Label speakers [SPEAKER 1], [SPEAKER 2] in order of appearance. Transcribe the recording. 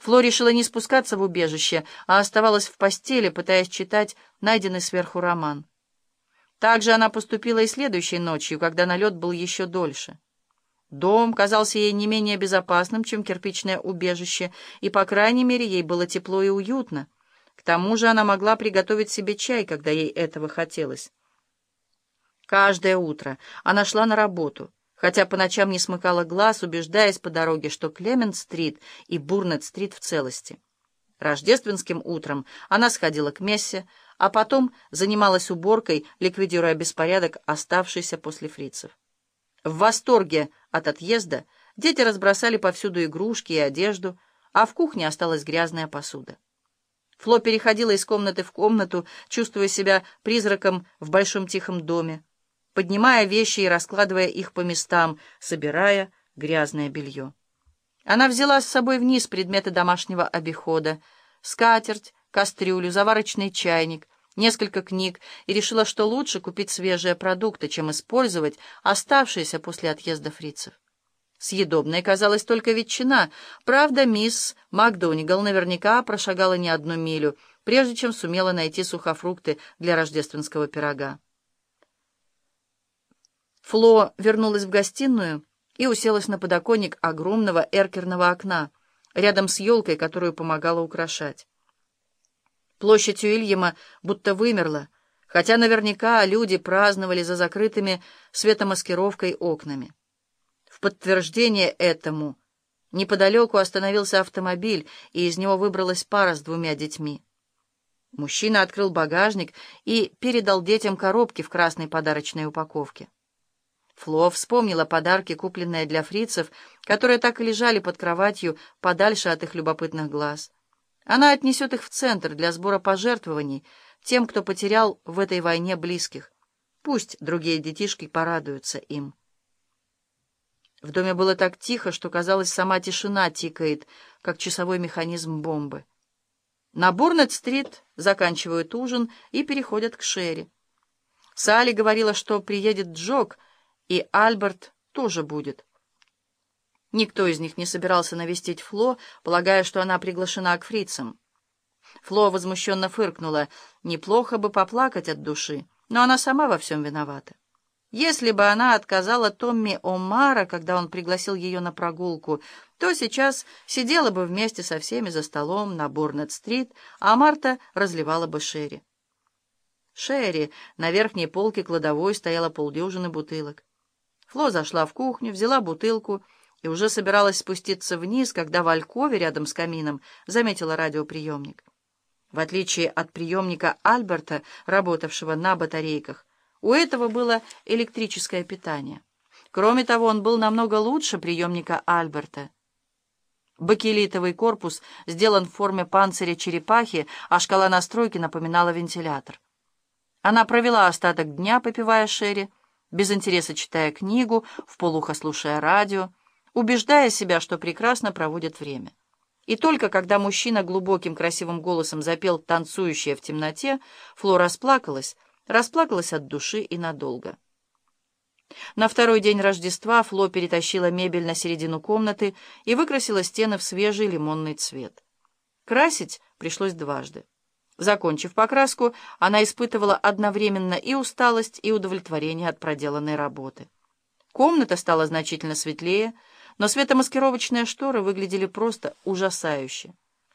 [SPEAKER 1] Фло решила не спускаться в убежище, а оставалась в постели, пытаясь читать найденный сверху роман. Так же она поступила и следующей ночью, когда налет был еще дольше. Дом казался ей не менее безопасным, чем кирпичное убежище, и, по крайней мере, ей было тепло и уютно. К тому же она могла приготовить себе чай, когда ей этого хотелось. Каждое утро она шла на работу, хотя по ночам не смыкала глаз, убеждаясь по дороге, что Клемент-стрит и Бурнет-стрит в целости. Рождественским утром она сходила к мессе, а потом занималась уборкой, ликвидируя беспорядок, оставшийся после фрицев. В восторге от отъезда дети разбросали повсюду игрушки и одежду, а в кухне осталась грязная посуда. Фло переходила из комнаты в комнату, чувствуя себя призраком в большом тихом доме поднимая вещи и раскладывая их по местам, собирая грязное белье. Она взяла с собой вниз предметы домашнего обихода, скатерть, кастрюлю, заварочный чайник, несколько книг и решила, что лучше купить свежие продукты, чем использовать оставшиеся после отъезда фрицев. Съедобной казалась только ветчина. Правда, мисс МакДонигал наверняка прошагала не одну милю, прежде чем сумела найти сухофрукты для рождественского пирога. Фло вернулась в гостиную и уселась на подоконник огромного эркерного окна, рядом с елкой, которую помогала украшать. Площадь Уильяма будто вымерла, хотя наверняка люди праздновали за закрытыми светомаскировкой окнами. В подтверждение этому неподалеку остановился автомобиль, и из него выбралась пара с двумя детьми. Мужчина открыл багажник и передал детям коробки в красной подарочной упаковке. Фло вспомнила подарки, купленные для фрицев, которые так и лежали под кроватью, подальше от их любопытных глаз. Она отнесет их в центр для сбора пожертвований тем, кто потерял в этой войне близких. Пусть другие детишки порадуются им. В доме было так тихо, что, казалось, сама тишина тикает, как часовой механизм бомбы. На Бурнет-стрит заканчивают ужин и переходят к Шерри. Салли говорила, что приедет Джок — и Альберт тоже будет. Никто из них не собирался навестить Фло, полагая, что она приглашена к фрицам. Фло возмущенно фыркнула. Неплохо бы поплакать от души, но она сама во всем виновата. Если бы она отказала Томми Омара, когда он пригласил ее на прогулку, то сейчас сидела бы вместе со всеми за столом на Борнет-стрит, а Марта разливала бы Шерри. Шерри на верхней полке кладовой стояла полдюжины бутылок. Фло зашла в кухню, взяла бутылку и уже собиралась спуститься вниз, когда в Алькове рядом с камином заметила радиоприемник. В отличие от приемника Альберта, работавшего на батарейках, у этого было электрическое питание. Кроме того, он был намного лучше приемника Альберта. Бакелитовый корпус сделан в форме панциря черепахи, а шкала настройки напоминала вентилятор. Она провела остаток дня, попивая шерри, без интереса читая книгу, вполуха слушая радио, убеждая себя, что прекрасно проводит время. И только когда мужчина глубоким красивым голосом запел «Танцующая в темноте», Фло расплакалась, расплакалась от души и надолго. На второй день Рождества Фло перетащила мебель на середину комнаты и выкрасила стены в свежий лимонный цвет. Красить пришлось дважды. Закончив покраску, она испытывала одновременно и усталость, и удовлетворение от проделанной работы. Комната стала значительно светлее, но светомаскировочные шторы выглядели просто ужасающе.